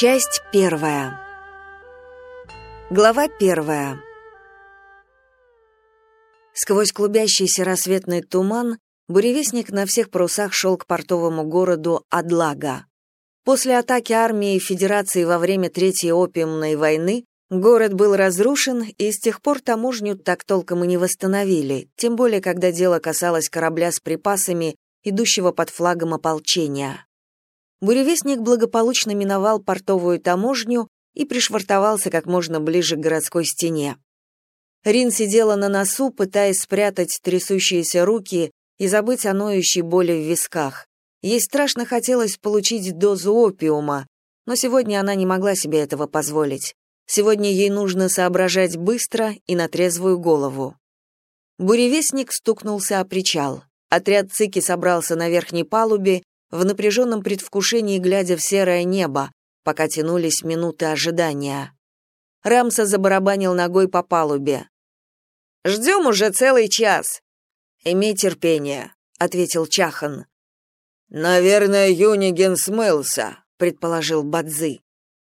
Часть первая. Глава первая. Сквозь клубящийся рассветный туман буревестник на всех парусах шел к портовому городу Адлага. После атаки армии Федерации во время Третьей опиумной войны город был разрушен, и с тех пор таможню так толком и не восстановили, тем более когда дело касалось корабля с припасами, идущего под флагом ополчения. Буревестник благополучно миновал портовую таможню и пришвартовался как можно ближе к городской стене. Рин сидела на носу, пытаясь спрятать трясущиеся руки и забыть о ноющей боли в висках. Ей страшно хотелось получить дозу опиума, но сегодня она не могла себе этого позволить. Сегодня ей нужно соображать быстро и на трезвую голову. Буревестник стукнулся о причал. Отряд Цики собрался на верхней палубе, в напряженном предвкушении глядя в серое небо, пока тянулись минуты ожидания. Рамса забарабанил ногой по палубе. «Ждем уже целый час». «Имей терпение», — ответил Чахан. «Наверное, Юниген смылся», — предположил Бадзы.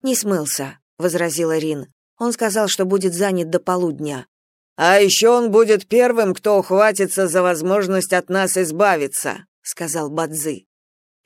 «Не смылся», — возразила Рин. «Он сказал, что будет занят до полудня». «А еще он будет первым, кто ухватится за возможность от нас избавиться», — сказал Бадзы.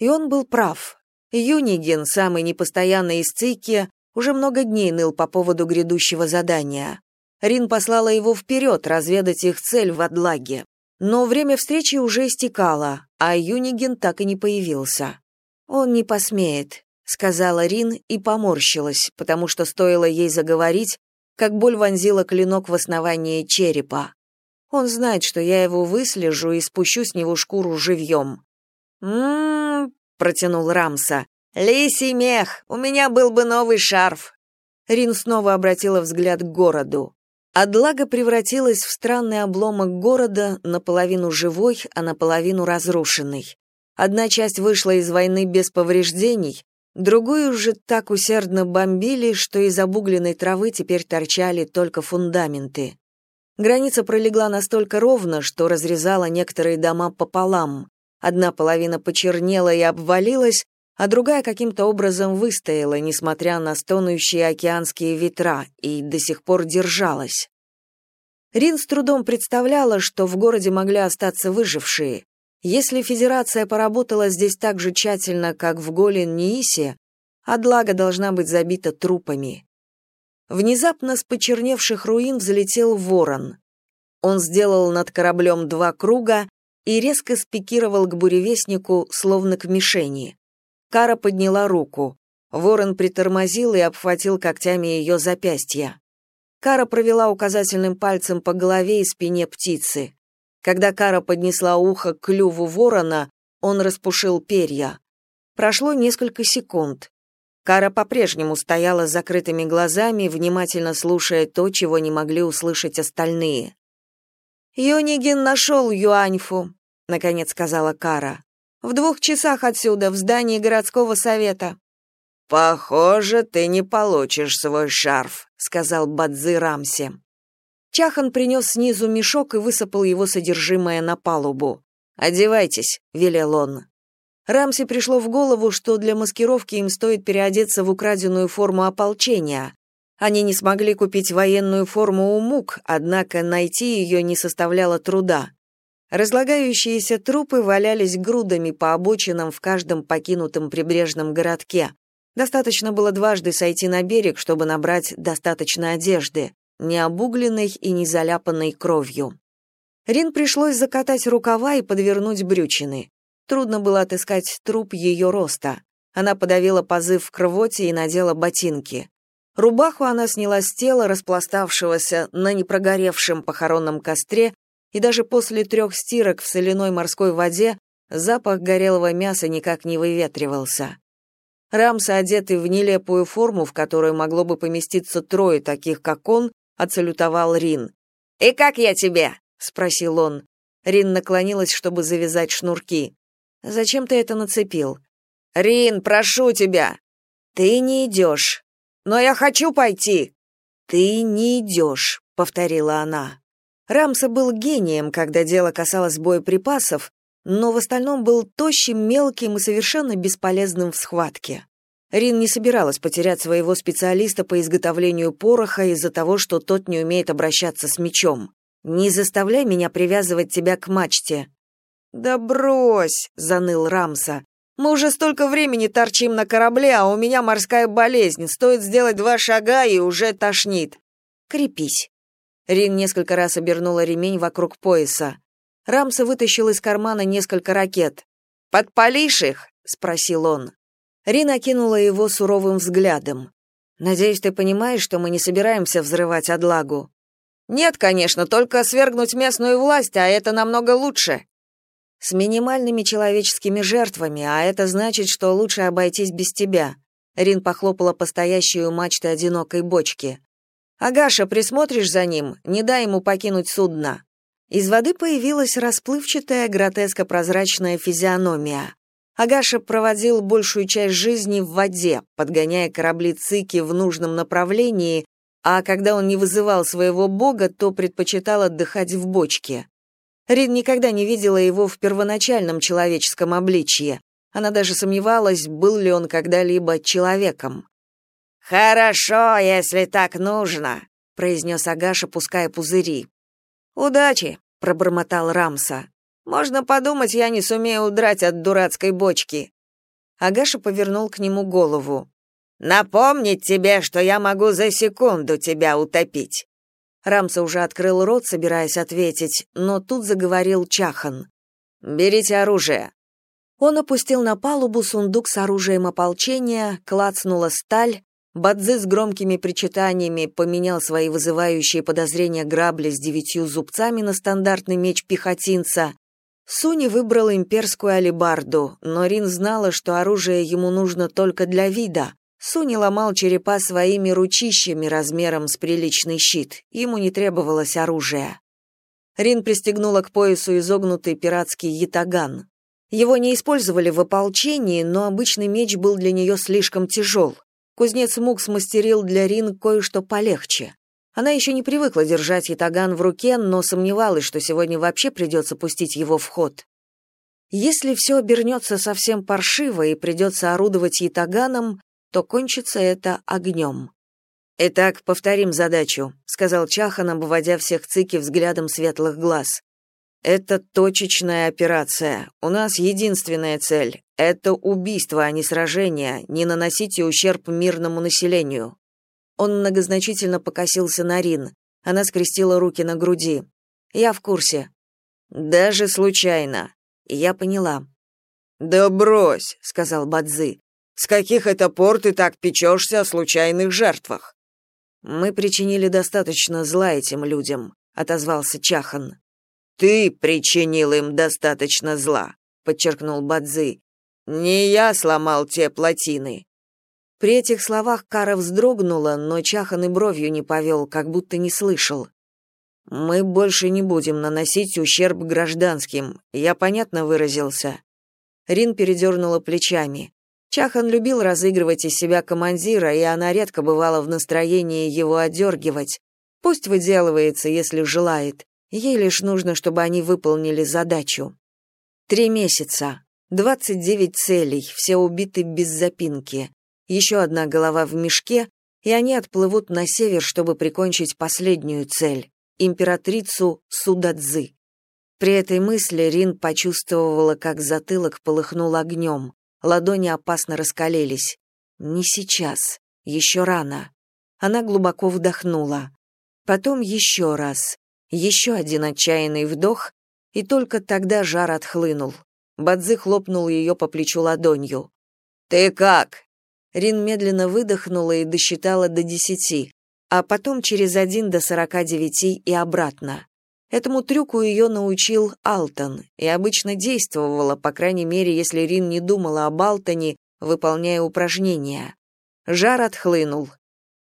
И он был прав. Юниген, самый непостоянный из Цики, уже много дней ныл по поводу грядущего задания. Рин послала его вперед разведать их цель в Адлаге. Но время встречи уже истекало, а Юниген так и не появился. «Он не посмеет», — сказала Рин и поморщилась, потому что стоило ей заговорить, как боль вонзила клинок в основание черепа. «Он знает, что я его выслежу и спущу с него шкуру живьем». «М-м-м», протянул Рамса. «Лисий мех! У меня был бы новый шарф!» Рин снова обратила взгляд к городу. Адлага превратилась в странный обломок города, наполовину живой, а наполовину разрушенный. Одна часть вышла из войны без повреждений, другую же так усердно бомбили, что из обугленной травы теперь торчали только фундаменты. Граница пролегла настолько ровно, что разрезала некоторые дома пополам. Одна половина почернела и обвалилась, а другая каким-то образом выстояла, несмотря на стонущие океанские ветра, и до сих пор держалась. Рин с трудом представляла, что в городе могли остаться выжившие. Если Федерация поработала здесь так же тщательно, как в Голен-Ниисе, Адлага должна быть забита трупами. Внезапно с почерневших руин взлетел ворон. Он сделал над кораблем два круга и резко спикировал к буревестнику, словно к мишени. Кара подняла руку. Ворон притормозил и обхватил когтями ее запястья. Кара провела указательным пальцем по голове и спине птицы. Когда Кара поднесла ухо к клюву ворона, он распушил перья. Прошло несколько секунд. Кара по-прежнему стояла с закрытыми глазами, внимательно слушая то, чего не могли услышать остальные. «Юнигин нашел Юаньфу», — наконец сказала Кара. В двух часах отсюда, в здании городского совета. Похоже, ты не получишь свой шарф, сказал Бадзы Рамси. Чахан принес снизу мешок и высыпал его содержимое на палубу. «Одевайтесь», — велел он. Рамси пришло в голову, что для маскировки им стоит переодеться в украденную форму ополчения. Они не смогли купить военную форму у мук, однако найти ее не составляло труда. Разлагающиеся трупы валялись грудами по обочинам в каждом покинутом прибрежном городке. Достаточно было дважды сойти на берег, чтобы набрать достаточно одежды, не обугленной и не заляпанной кровью. Рин пришлось закатать рукава и подвернуть брючины. Трудно было отыскать труп ее роста. Она подавила позыв к рвоте и надела ботинки. Рубаху она сняла с тела, распластавшегося на непрогоревшем похоронном костре, и даже после трех стирок в соляной морской воде запах горелого мяса никак не выветривался. Рамса, одетый в нелепую форму, в которую могло бы поместиться трое таких, как он, отсалютовал Рин. «И как я тебе?» — спросил он. Рин наклонилась, чтобы завязать шнурки. «Зачем ты это нацепил?» «Рин, прошу тебя!» «Ты не идешь». «Но я хочу пойти!» «Ты не идешь», — повторила она. Рамса был гением, когда дело касалось боеприпасов, но в остальном был тощим, мелким и совершенно бесполезным в схватке. Рин не собиралась потерять своего специалиста по изготовлению пороха из-за того, что тот не умеет обращаться с мечом. «Не заставляй меня привязывать тебя к мачте». «Да брось!» — заныл Рамса. «Мы уже столько времени торчим на корабле, а у меня морская болезнь. Стоит сделать два шага, и уже тошнит». «Крепись». Рин несколько раз обернула ремень вокруг пояса. Рамса вытащил из кармана несколько ракет. «Подпалишь их?» — спросил он. Рина кинула его суровым взглядом. «Надеюсь, ты понимаешь, что мы не собираемся взрывать Адлагу?» «Нет, конечно, только свергнуть местную власть, а это намного лучше». «С минимальными человеческими жертвами, а это значит, что лучше обойтись без тебя». Рин похлопала по стоящей у мачты одинокой бочки. «Агаша, присмотришь за ним? Не дай ему покинуть судно». Из воды появилась расплывчатая, гротеско-прозрачная физиономия. Агаша проводил большую часть жизни в воде, подгоняя корабли Цики в нужном направлении, а когда он не вызывал своего бога, то предпочитал отдыхать в бочке. Рин никогда не видела его в первоначальном человеческом обличье. Она даже сомневалась, был ли он когда-либо человеком. «Хорошо, если так нужно», — произнес Агаша, пуская пузыри. «Удачи», — пробормотал Рамса. Можно подумать, я не сумею удрать от дурацкой бочки. Агаша повернул к нему голову. Напомнить тебе, что я могу за секунду тебя утопить. Рамса уже открыл рот, собираясь ответить, но тут заговорил Чахан. Берите оружие. Он опустил на палубу сундук с оружием ополчения, клацнула сталь, Бадзи с громкими причитаниями поменял свои вызывающие подозрения грабли с девятью зубцами на стандартный меч пехотинца, Суни выбрал имперскую алебарду, но Рин знала, что оружие ему нужно только для вида. Суни ломал черепа своими ручищами размером с приличный щит, ему не требовалось оружия. Рин пристегнула к поясу изогнутый пиратский ятаган. Его не использовали в ополчении, но обычный меч был для нее слишком тяжел. Кузнец Мук смастерил для Рин кое-что полегче. Она еще не привыкла держать ятаган в руке, но сомневалась, что сегодня вообще придется пустить его в ход. Если все обернется совсем паршиво и придется орудовать ятаганом, то кончится это огнем. «Итак, повторим задачу», — сказал Чахан, обводя всех цики взглядом светлых глаз. «Это точечная операция. У нас единственная цель — это убийство, а не сражение, не наносите ущерб мирному населению. Он многозначительно покосился на Рин. Она скрестила руки на груди. «Я в курсе». «Даже случайно». Я поняла. «Да брось», — сказал Бадзи. «С каких это пор ты так печешься о случайных жертвах?» «Мы причинили достаточно зла этим людям», — отозвался Чахан. «Ты причинил им достаточно зла», — подчеркнул Бадзи. «Не я сломал те плотины. При этих словах Кара вздрогнула, но Чахан и бровью не повел, как будто не слышал. «Мы больше не будем наносить ущерб гражданским. Я понятно выразился?» Рин передернула плечами. Чахан любил разыгрывать из себя командира, и она редко бывала в настроении его одергивать. Пусть выделывается, если желает. Ей лишь нужно, чтобы они выполнили задачу. Три месяца. Двадцать девять целей, все убиты без запинки еще одна голова в мешке, и они отплывут на север, чтобы прикончить последнюю цель — императрицу Судадзы. При этой мысли Рин почувствовала, как затылок полыхнул огнем, ладони опасно раскалились. Не сейчас, еще рано. Она глубоко вдохнула. Потом еще раз, еще один отчаянный вдох, и только тогда жар отхлынул. Бадзи хлопнул ее по плечу ладонью. «Ты как?» Рин медленно выдохнула и досчитала до десяти, а потом через один до сорока девяти и обратно. Этому трюку ее научил Алтон и обычно действовала, по крайней мере, если Рин не думала об Алтоне, выполняя упражнения. Жар отхлынул.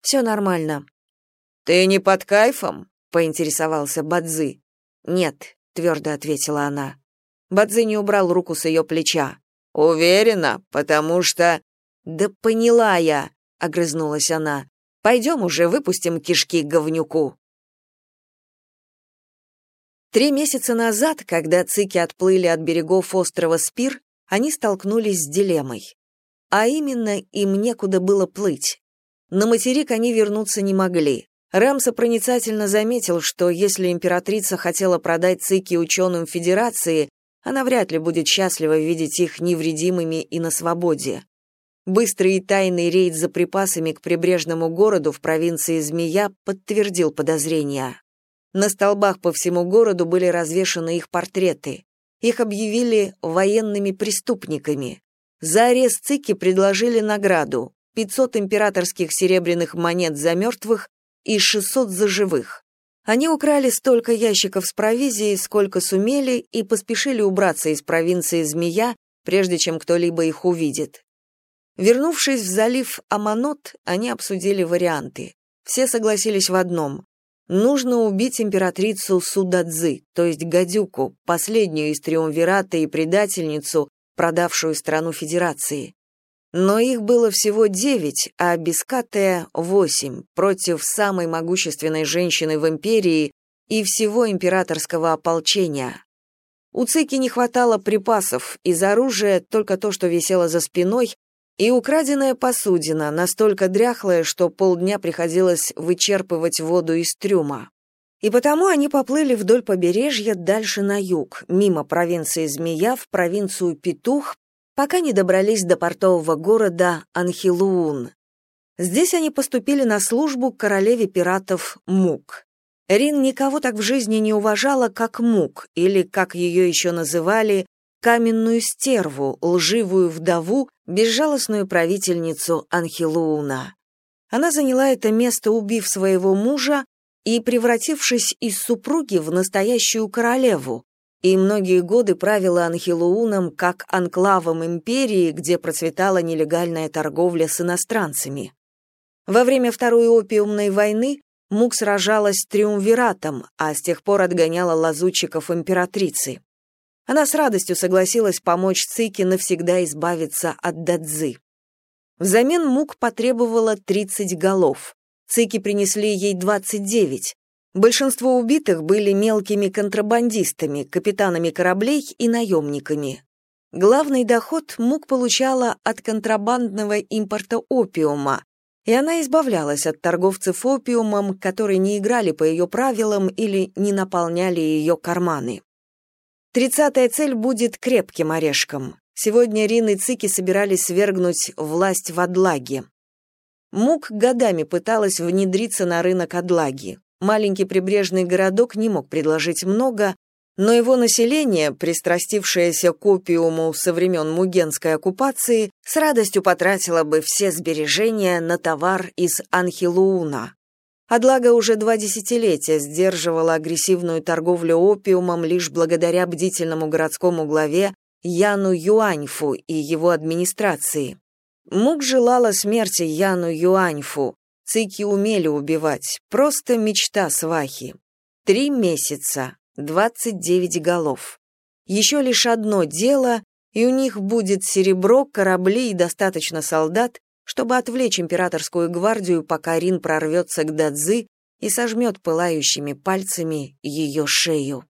«Все нормально». «Ты не под кайфом?» — поинтересовался Бадзи. «Нет», — твердо ответила она. Бадзи не убрал руку с ее плеча. «Уверена, потому что...» «Да поняла я», — огрызнулась она. «Пойдем уже выпустим кишки говнюку». Три месяца назад, когда цики отплыли от берегов острова Спир, они столкнулись с дилеммой. а именно им некуда было плыть. На материк они вернуться не могли. Рамса проницательно заметил, что если императрица хотела продать цики ученым Федерации, она вряд ли будет счастлива видеть их невредимыми и на свободе. Быстрый и тайный рейд за припасами к прибрежному городу в провинции Змея подтвердил подозрения. На столбах по всему городу были развешаны их портреты. Их объявили военными преступниками. За арест Цики предложили награду — 500 императорских серебряных монет за мертвых и 600 за живых. Они украли столько ящиков с провизией, сколько сумели, и поспешили убраться из провинции Змея, прежде чем кто-либо их увидит. Вернувшись в залив Аманот, они обсудили варианты. Все согласились в одном. Нужно убить императрицу Судадзы, то есть гадюку, последнюю из триумвирата и предательницу, продавшую страну Федерации. Но их было всего девять, а Бескатая — восемь, против самой могущественной женщины в империи и всего императорского ополчения. У Цики не хватало припасов, из оружия только то, что висело за спиной, и украденная посудина, настолько дряхлая, что полдня приходилось вычерпывать воду из трюма. И потому они поплыли вдоль побережья дальше на юг, мимо провинции Змея в провинцию Петух, пока не добрались до портового города Анхилуун. Здесь они поступили на службу к королеве пиратов Мук. Рин никого так в жизни не уважала, как Мук, или, как ее еще называли, каменную стерву, лживую вдову, безжалостную правительницу Анхилууна. Она заняла это место, убив своего мужа и превратившись из супруги в настоящую королеву, и многие годы правила Анхилууном как анклавом империи, где процветала нелегальная торговля с иностранцами. Во время Второй опиумной войны Мук сражалась с Триумвиратом, а с тех пор отгоняла лазутчиков императрицы. Она с радостью согласилась помочь Цики навсегда избавиться от Дадзы. Взамен Мук потребовала 30 голов. Цики принесли ей 29, Большинство убитых были мелкими контрабандистами, капитанами кораблей и наемниками. Главный доход Мук получала от контрабандного импорта опиума, и она избавлялась от торговцев опиумом, которые не играли по ее правилам или не наполняли ее карманы. Тридцатая цель будет крепким орешком. Сегодня Рин и Цики собирались свергнуть власть в Адлаге. Мук годами пыталась внедриться на рынок Адлаги. Маленький прибрежный городок не мог предложить много, но его население, пристрастившееся к опиуму со времен мугенской оккупации, с радостью потратило бы все сбережения на товар из Анхилууна. Адлага уже два десятилетия сдерживала агрессивную торговлю опиумом лишь благодаря бдительному городскому главе Яну Юаньфу и его администрации. Мук желала смерти Яну Юаньфу, Цики умели убивать, просто мечта свахи. Три месяца, двадцать девять голов. Еще лишь одно дело, и у них будет серебро, корабли и достаточно солдат, чтобы отвлечь императорскую гвардию, пока Рин прорвется к Дадзи и сожмет пылающими пальцами ее шею.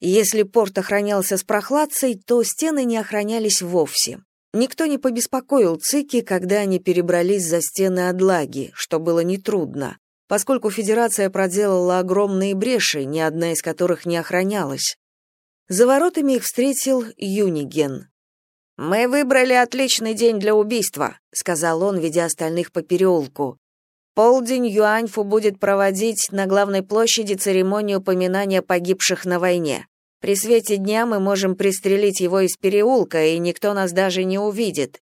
Если порт охранялся с прохладцей, то стены не охранялись вовсе. Никто не побеспокоил Цики, когда они перебрались за стены Адлаги, что было нетрудно, поскольку Федерация проделала огромные бреши, ни одна из которых не охранялась. За воротами их встретил Юниген. «Мы выбрали отличный день для убийства», — сказал он, ведя остальных по переулку. «Полдень Юаньфу будет проводить на главной площади церемонию поминания погибших на войне. При свете дня мы можем пристрелить его из переулка, и никто нас даже не увидит.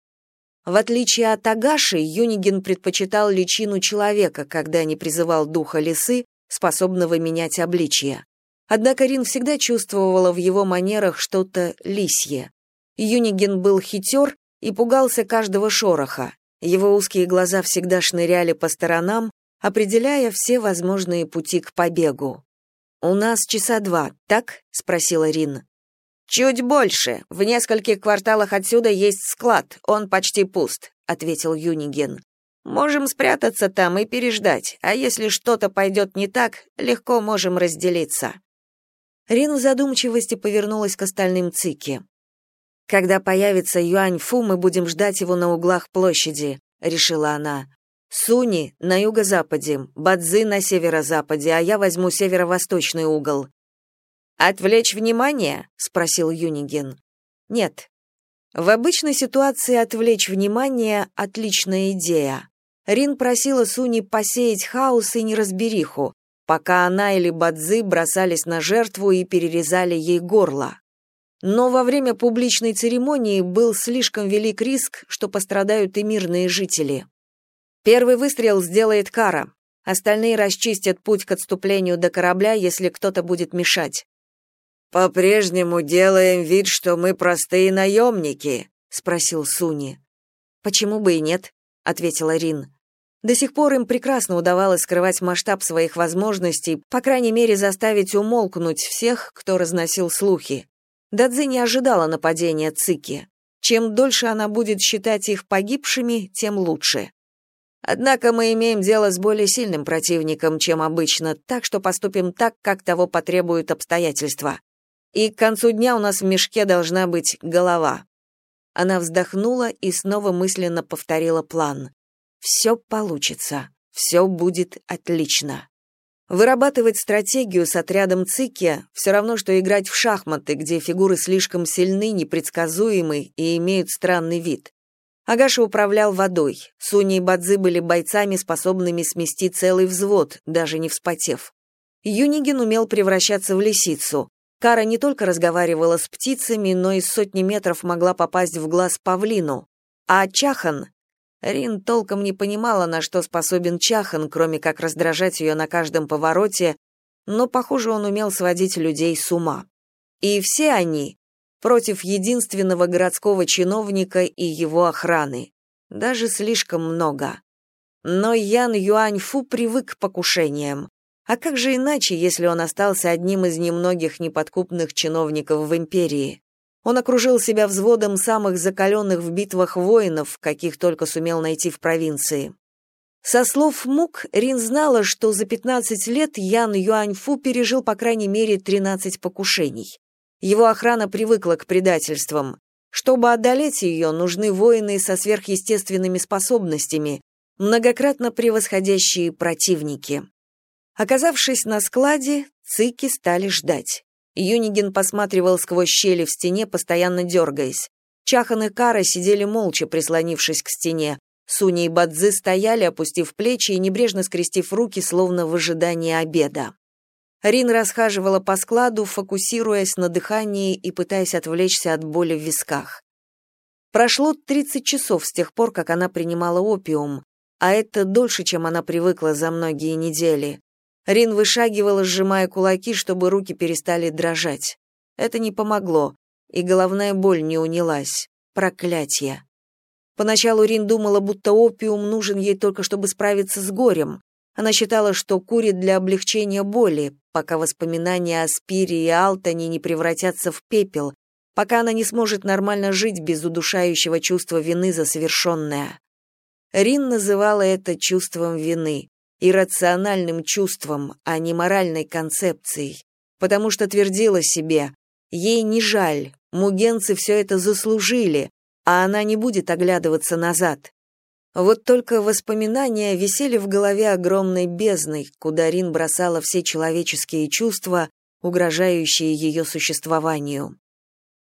В отличие от Агаши, Юнигин предпочитал личину человека, когда не призывал духа лисы, способного менять обличье. Однако Рин всегда чувствовала в его манерах что-то лисье. Юнигин был хитер и пугался каждого шороха. Его узкие глаза всегда шныряли по сторонам, определяя все возможные пути к побегу. «У нас часа два, так?» — спросила Рин. «Чуть больше. В нескольких кварталах отсюда есть склад, он почти пуст», — ответил Юниген. «Можем спрятаться там и переждать, а если что-то пойдет не так, легко можем разделиться». Рин в задумчивости повернулась к остальным Цики. Когда появится Юань Фу, мы будем ждать его на углах площади, решила она. Суни на юго-западе, Бадзи на северо-западе, а я возьму северо-восточный угол. Отвлечь внимание? спросил Юниген. Нет. В обычной ситуации отвлечь внимание отличная идея. Рин просила Суни посеять хаос и неразбериху, пока она или Бадзи бросались на жертву и перерезали ей горло. Но во время публичной церемонии был слишком велик риск, что пострадают и мирные жители. Первый выстрел сделает Кара. Остальные расчистят путь к отступлению до корабля, если кто-то будет мешать. По-прежнему делаем вид, что мы простые наемники?» — спросил Суни. Почему бы и нет, ответила Рин. До сих пор им прекрасно удавалось скрывать масштаб своих возможностей, по крайней мере, заставить умолкнуть всех, кто разносил слухи. Дадзи не ожидала нападения Цики. Чем дольше она будет считать их погибшими, тем лучше. Однако мы имеем дело с более сильным противником, чем обычно, так что поступим так, как того потребуют обстоятельства. И к концу дня у нас в мешке должна быть голова. Она вздохнула и снова мысленно повторила план. Все получится. Все будет отлично. Вырабатывать стратегию с отрядом Цики все равно, что играть в шахматы, где фигуры слишком сильны, непредсказуемы и имеют странный вид. Агаша управлял водой. Суни и Бадзы были бойцами, способными смести целый взвод, даже не вспотев. Юнигин умел превращаться в лисицу. Кара не только разговаривала с птицами, но и сотни метров могла попасть в глаз павлину. А Чахан Рин толком не понимала, на что способен Чахан, кроме как раздражать ее на каждом повороте, но, похоже, он умел сводить людей с ума. И все они против единственного городского чиновника и его охраны. Даже слишком много. Но Ян Юаньфу привык к покушениям. А как же иначе, если он остался одним из немногих неподкупных чиновников в империи? Он окружил себя взводом самых закаленных в битвах воинов, каких только сумел найти в провинции. Со слов Мук, Рин знала, что за 15 лет Ян Юаньфу пережил по крайней мере 13 покушений. Его охрана привыкла к предательствам. Чтобы одолеть ее, нужны воины со сверхъестественными способностями, многократно превосходящие противники. Оказавшись на складе, цики стали ждать. Юнигин посматривал сквозь щели в стене, постоянно дергаясь. Чахан и Кара сидели молча, прислонившись к стене. Суни и Бадзы стояли, опустив плечи и небрежно скрестив руки, словно в ожидании обеда. Рин расхаживала по складу, фокусируясь на дыхании и пытаясь отвлечься от боли в висках. Прошло 30 часов с тех пор, как она принимала опиум, а это дольше, чем она привыкла за многие недели. Рин вышагивала, сжимая кулаки, чтобы руки перестали дрожать. Это не помогло, и головная боль не унялась. Проклятие. Поначалу Рин думала, будто опиум нужен ей только чтобы справиться с горем. Она считала, что курит для облегчения боли, пока воспоминания о Спире и Алтане не превратятся в пепел, пока она не сможет нормально жить без удушающего чувства вины за совершенное. Рин называла это чувством вины иррациональным чувством, а не моральной концепцией, потому что твердила себе, ей не жаль, мугенцы все это заслужили, а она не будет оглядываться назад. Вот только воспоминания висели в голове огромной бездной, куда Рин бросала все человеческие чувства, угрожающие ее существованию.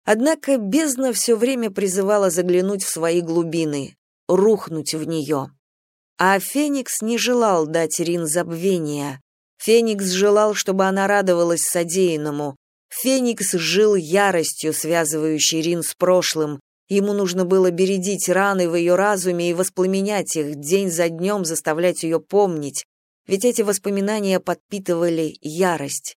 Однако бездна все время призывала заглянуть в свои глубины, рухнуть в нее. А Феникс не желал дать Рин забвения. Феникс желал, чтобы она радовалась содеянному. Феникс жил яростью, связывающей Рин с прошлым. Ему нужно было бередить раны в ее разуме и воспламенять их, день за днем заставлять ее помнить, ведь эти воспоминания подпитывали ярость.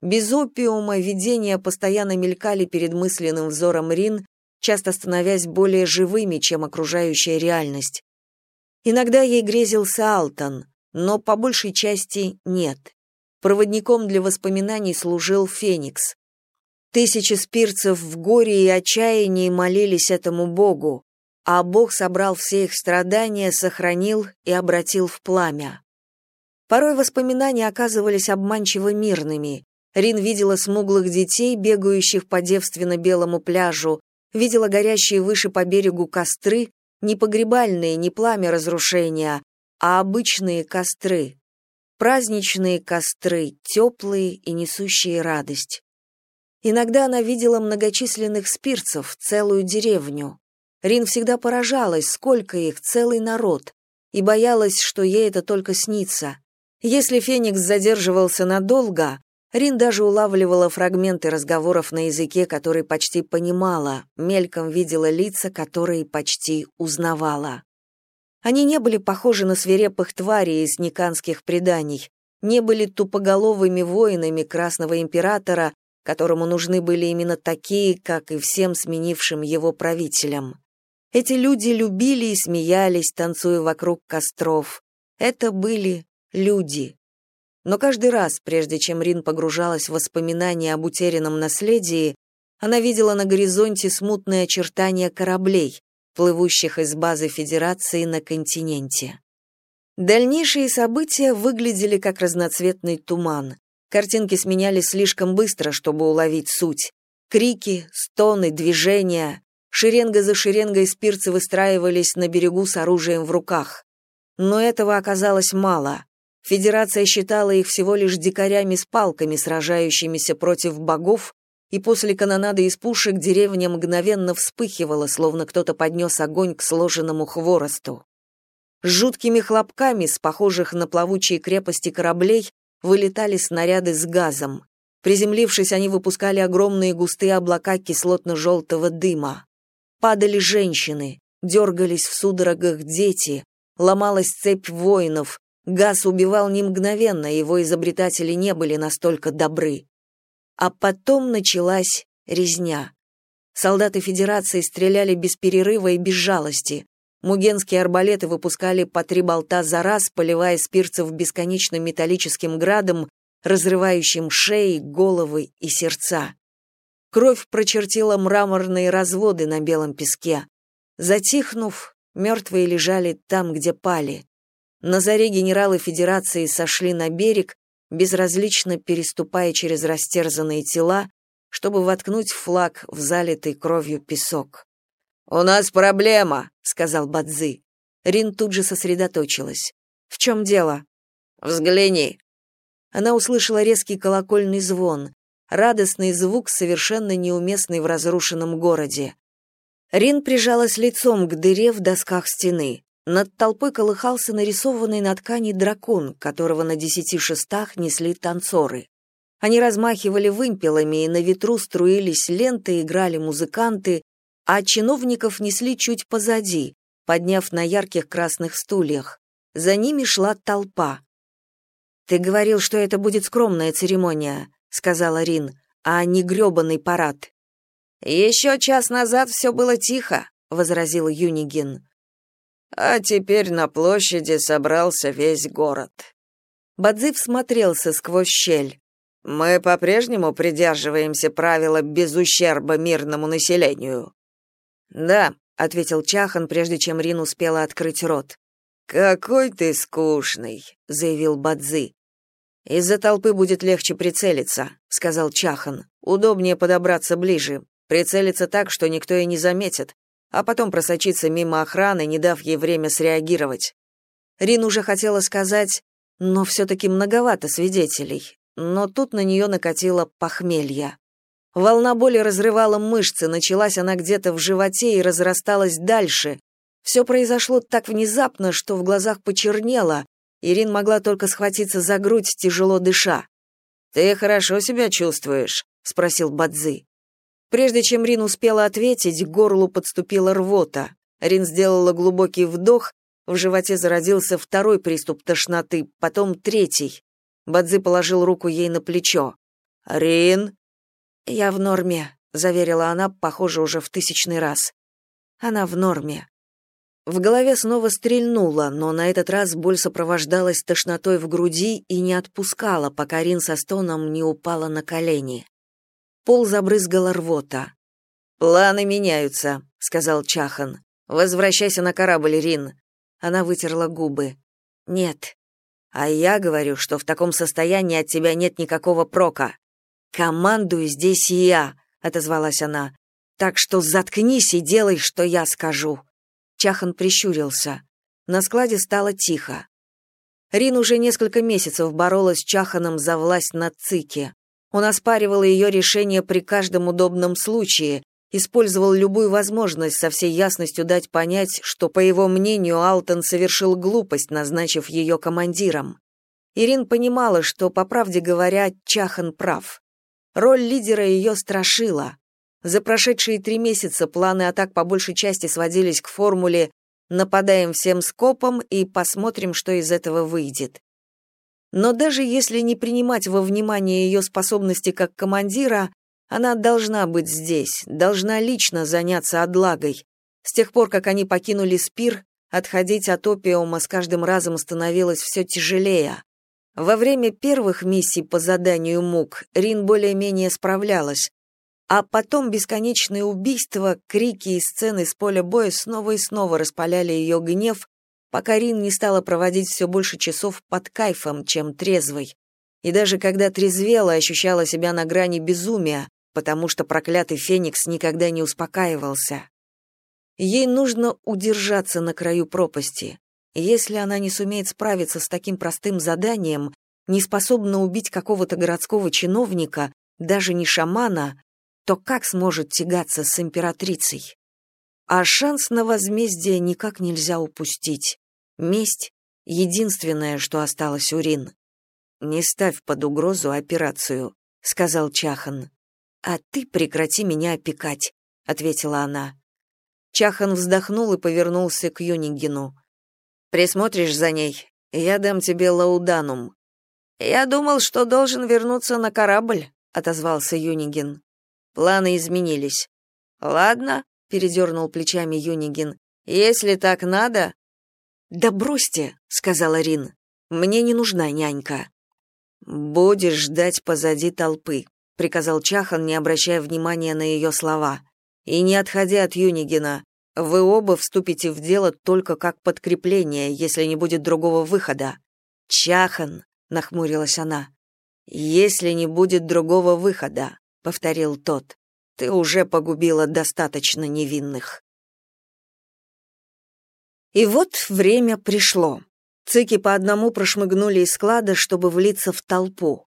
Без опиума видения постоянно мелькали перед мысленным взором Рин, часто становясь более живыми, чем окружающая реальность. Иногда ей грезился Алтон, но по большей части нет. Проводником для воспоминаний служил Феникс. Тысячи спирцев в горе и отчаянии молились этому богу, а бог собрал все их страдания, сохранил и обратил в пламя. Порой воспоминания оказывались обманчиво мирными. Рин видела смуглых детей, бегающих по девственно-белому пляжу, видела горящие выше по берегу костры, не погребальные, не пламя разрушения, а обычные костры. Праздничные костры, теплые и несущие радость. Иногда она видела многочисленных спирцев, целую деревню. Рин всегда поражалась, сколько их, целый народ, и боялась, что ей это только снится. Если Феникс задерживался надолго, Рин даже улавливала фрагменты разговоров на языке, который почти понимала, мельком видела лица, которые почти узнавала. Они не были похожи на свирепых тварей из никанских преданий, не были тупоголовыми воинами Красного Императора, которому нужны были именно такие, как и всем сменившим его правителям. Эти люди любили и смеялись, танцуя вокруг костров. Это были люди. Но каждый раз, прежде чем Рин погружалась в воспоминания об утерянном наследии, она видела на горизонте смутные очертания кораблей, плывущих из базы Федерации на континенте. Дальнейшие события выглядели как разноцветный туман. Картинки сменялись слишком быстро, чтобы уловить суть. Крики, стоны, движения. Шеренга за шеренгой спирцы выстраивались на берегу с оружием в руках. Но этого оказалось мало. Федерация считала их всего лишь дикарями с палками, сражающимися против богов, и после канонады из пушек деревня мгновенно вспыхивала, словно кто-то поднес огонь к сложенному хворосту. С жуткими хлопками с похожих на плавучие крепости кораблей вылетали снаряды с газом. Приземлившись, они выпускали огромные густые облака кислотно-желтого дыма. Падали женщины, дергались в судорогах дети, ломалась цепь воинов, Газ убивал не мгновенно, его изобретатели не были настолько добры. А потом началась резня. Солдаты Федерации стреляли без перерыва и без жалости. Мугенские арбалеты выпускали по три болта за раз, поливая спирцев бесконечным металлическим градом, разрывающим шеи, головы и сердца. Кровь прочертила мраморные разводы на белом песке. Затихнув, мертвые лежали там, где пали. На заре генералы Федерации сошли на берег, безразлично переступая через растерзанные тела, чтобы воткнуть флаг в залитый кровью песок. «У нас проблема», — сказал Бадзи. Рин тут же сосредоточилась. «В чем дело?» «Взгляни». Она услышала резкий колокольный звон, радостный звук, совершенно неуместный в разрушенном городе. Рин прижалась лицом к дыре в досках стены. Над толпой колыхался нарисованный на ткани дракон, которого на десяти шестах несли танцоры. Они размахивали вымпелами, и на ветру струились ленты, играли музыканты, а чиновников несли чуть позади, подняв на ярких красных стульях. За ними шла толпа. «Ты говорил, что это будет скромная церемония», — сказала Рин, «а не грёбаный парад». «Еще час назад все было тихо», — возразил Юнигин. А теперь на площади собрался весь город. Бадзив смотрелся сквозь щель. Мы по-прежнему придерживаемся правила без ущерба мирному населению. Да, ответил Чахан, прежде чем Рин успела открыть рот. Какой ты скучный, заявил Бадзи. Из-за толпы будет легче прицелиться, сказал Чахан. Удобнее подобраться ближе, прицелиться так, что никто и не заметит, а потом просочиться мимо охраны, не дав ей время среагировать. Рин уже хотела сказать, но все-таки многовато свидетелей, но тут на нее накатило похмелье. Волна боли разрывала мышцы, началась она где-то в животе и разрасталась дальше. Все произошло так внезапно, что в глазах почернело, Ирин могла только схватиться за грудь, тяжело дыша. «Ты хорошо себя чувствуешь?» — спросил Бадзи. Прежде чем Рин успела ответить, к горлу подступила рвота. Рин сделала глубокий вдох, в животе зародился второй приступ тошноты, потом третий. Бадзи положил руку ей на плечо. «Рин?» «Я в норме», — заверила она, похоже, уже в тысячный раз. «Она в норме». В голове снова стрельнуло, но на этот раз боль сопровождалась тошнотой в груди и не отпускала, пока Рин со стоном не упала на колени. Пол забрызгала рвота. «Планы меняются», — сказал Чахан. «Возвращайся на корабль, Рин». Она вытерла губы. «Нет». «А я говорю, что в таком состоянии от тебя нет никакого прока». «Командую здесь я», — отозвалась она. Так что заткнись и делай, что я скажу. Чахан прищурился. На складе стало тихо. Рин уже несколько месяцев боролась с Чаханом за власть над Цики. Он оспаривал ее решение при каждом удобном случае, использовал любую возможность со всей ясностью дать понять, что, по его мнению, Алтон совершил глупость, назначив ее командиром. Ирин понимала, что, по правде говоря, Чахан прав. Роль лидера ее страшила. За прошедшие три месяца планы атак по большей части сводились к формуле «нападаем всем скопом и посмотрим, что из этого выйдет». Но даже если не принимать во внимание ее способности как командира, она должна быть здесь, должна лично заняться отлагой. С тех пор, как они покинули Спир, отходить от опиума с каждым разом становилось все тяжелее. Во время первых миссий по заданию МУК Рин более-менее справлялась, а потом бесконечные убийства, крики и сцены с поля боя снова и снова распаляли ее гнев, пока Рин не стала проводить все больше часов под кайфом, чем трезвой. И даже когда трезвела, ощущала себя на грани безумия, потому что проклятый Феникс никогда не успокаивался. Ей нужно удержаться на краю пропасти. Если она не сумеет справиться с таким простым заданием, не способна убить какого-то городского чиновника, даже не шамана, то как сможет тягаться с императрицей? А шанс на возмездие никак нельзя упустить. Месть — единственное, что осталось у Рин. «Не ставь под угрозу операцию», — сказал Чахан. «А ты прекрати меня опекать», — ответила она. Чахан вздохнул и повернулся к Юнигину. «Присмотришь за ней? Я дам тебе лауданум». «Я думал, что должен вернуться на корабль», — отозвался Юнигин. Планы изменились. «Ладно», — передернул плечами Юнигин. «Если так надо...» «Да бросьте», — сказала Рин. «Мне не нужна нянька». «Будешь ждать позади толпы», — приказал Чахан, не обращая внимания на ее слова. «И не отходя от Юнигина. Вы оба вступите в дело только как подкрепление, если не будет другого выхода». «Чахан», — нахмурилась она. «Если не будет другого выхода», — повторил тот. «Ты уже погубила достаточно невинных». И вот время пришло. Цыки по одному прошмыгнули из склада, чтобы влиться в толпу.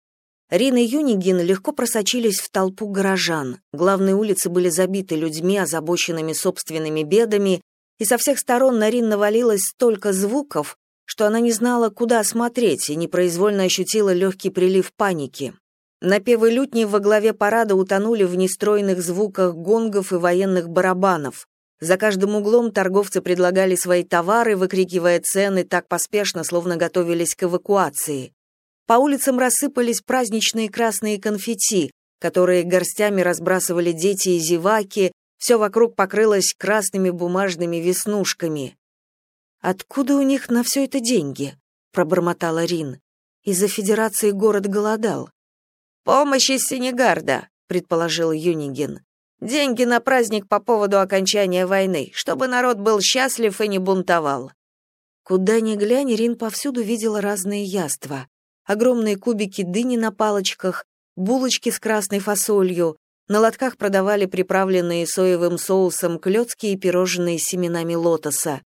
Рин и Юнигин легко просочились в толпу горожан. Главные улицы были забиты людьми, озабоченными собственными бедами, и со всех сторон на Рин навалилось столько звуков, что она не знала, куда смотреть, и непроизвольно ощутила легкий прилив паники. Напевы лютни во главе парада утонули в нестройных звуках гонгов и военных барабанов. За каждым углом торговцы предлагали свои товары, выкрикивая цены так поспешно, словно готовились к эвакуации. По улицам рассыпались праздничные красные конфетти, которые горстями разбрасывали дети и зеваки, все вокруг покрылось красными бумажными веснушками. «Откуда у них на все это деньги?» — пробормотала Рин. «Из-за Федерации город голодал». «Помощь из Сенегарда», — предположил Юнигин. «Деньги на праздник по поводу окончания войны, чтобы народ был счастлив и не бунтовал». Куда ни глянь, Рин повсюду видела разные яства огромные кубики дыни на палочках, булочки с красной фасолью, на лотках продавали приправленные соевым соусом клёцки и пирожные с семенами лотоса.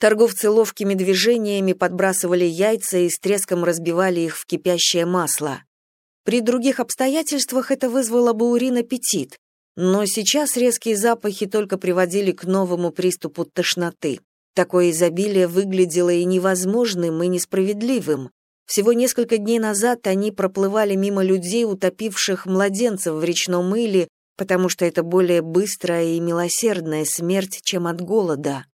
Торговцы ловкими движениями подбрасывали яйца и с треском разбивали их в кипящее масло. При других обстоятельствах это вызвало бы у Рин аппетит, но сейчас резкие запахи только приводили к новому приступу тошноты. Такое изобилие выглядело и невозможным, и несправедливым. Всего несколько дней назад они проплывали мимо людей, утопивших младенцев в речном мыле, потому что это более быстрая и милосердная смерть, чем от голода.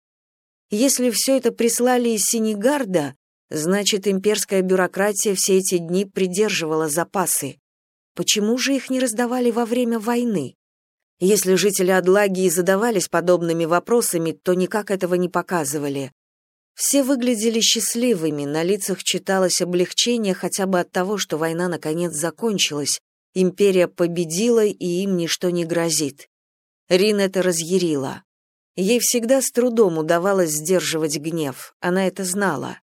Если все это прислали из Синегарда, значит, имперская бюрократия все эти дни придерживала запасы. Почему же их не раздавали во время войны? Если жители Адлагии задавались подобными вопросами, то никак этого не показывали. Все выглядели счастливыми, на лицах читалось облегчение хотя бы от того, что война наконец закончилась, империя победила и им ничто не грозит. Рин это разъярила. Ей всегда с трудом удавалось сдерживать гнев, она это знала.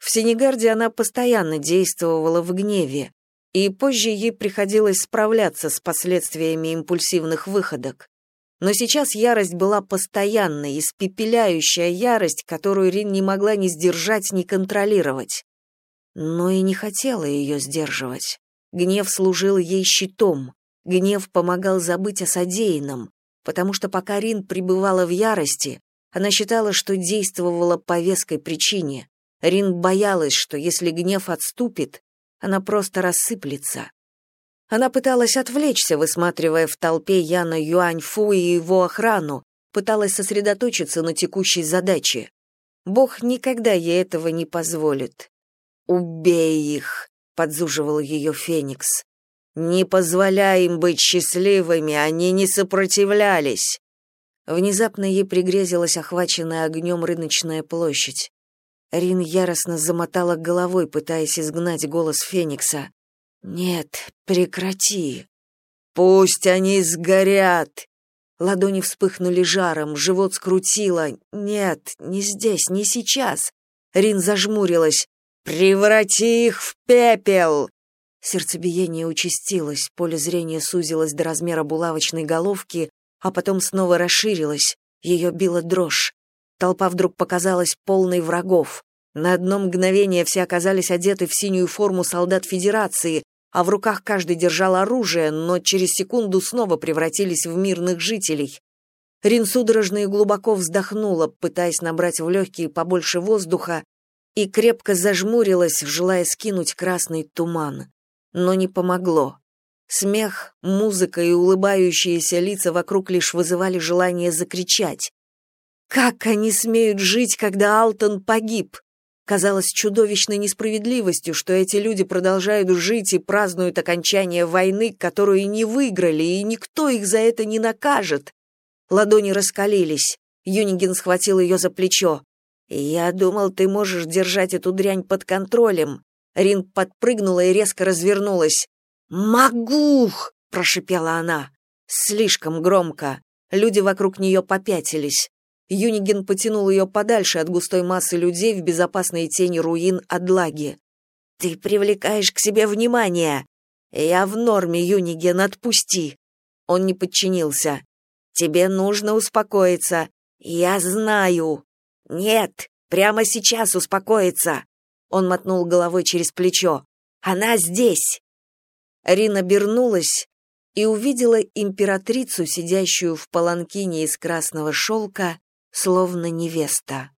В Сенегарде она постоянно действовала в гневе, и позже ей приходилось справляться с последствиями импульсивных выходок. Но сейчас ярость была постоянной, испепеляющая ярость, которую Рин не могла ни сдержать, ни контролировать. Но и не хотела ее сдерживать. Гнев служил ей щитом. Гнев помогал забыть о содеянном, потому что пока Рин пребывала в ярости, она считала, что действовала по веской причине. Рин боялась, что если гнев отступит, она просто рассыплется. Она пыталась отвлечься, высматривая в толпе Яна Юаньфу и его охрану, пыталась сосредоточиться на текущей задаче. Бог никогда ей этого не позволит. «Убей их!» — подзуживал ее Феникс. «Не позволяй им быть счастливыми, они не сопротивлялись!» Внезапно ей пригрезилась охваченная огнем рыночная площадь. Рин яростно замотала головой, пытаясь изгнать голос Феникса. Нет, прекрати. Пусть они сгорят. Ладони вспыхнули жаром, живот скрутило. Нет, не здесь, не сейчас. Рин зажмурилась. Преврати их в пепел. Сердцебиение участилось, поле зрения сузилось до размера булавочной головки, а потом снова расширилось. Ее била дрожь. Толпа вдруг показалась полной врагов. На одно мгновение все оказались одеты в синюю форму солдат Федерации, а в руках каждый держал оружие, но через секунду снова превратились в мирных жителей. Рин судорожно и глубоко вздохнула, пытаясь набрать в легкие побольше воздуха, и крепко зажмурилась, желая скинуть красный туман. Но не помогло. Смех, музыка и улыбающиеся лица вокруг лишь вызывали желание закричать. «Как они смеют жить, когда Алтон погиб?» Казалось чудовищной несправедливостью, что эти люди продолжают жить и празднуют окончание войны, которую не выиграли, и никто их за это не накажет. Ладони раскалились. Юнигин схватил ее за плечо. «Я думал, ты можешь держать эту дрянь под контролем». Рин подпрыгнула и резко развернулась. «Могу!» — прошипела она. Слишком громко. Люди вокруг нее попятились. Юниген потянул ее подальше от густой массы людей в безопасные тени руин Адлаги. «Ты привлекаешь к себе внимание!» «Я в норме, Юниген, отпусти!» Он не подчинился. «Тебе нужно успокоиться!» «Я знаю!» «Нет, прямо сейчас успокоиться!» Он мотнул головой через плечо. «Она здесь!» Рина обернулась и увидела императрицу, сидящую в паланкине из красного шелка, словно невеста.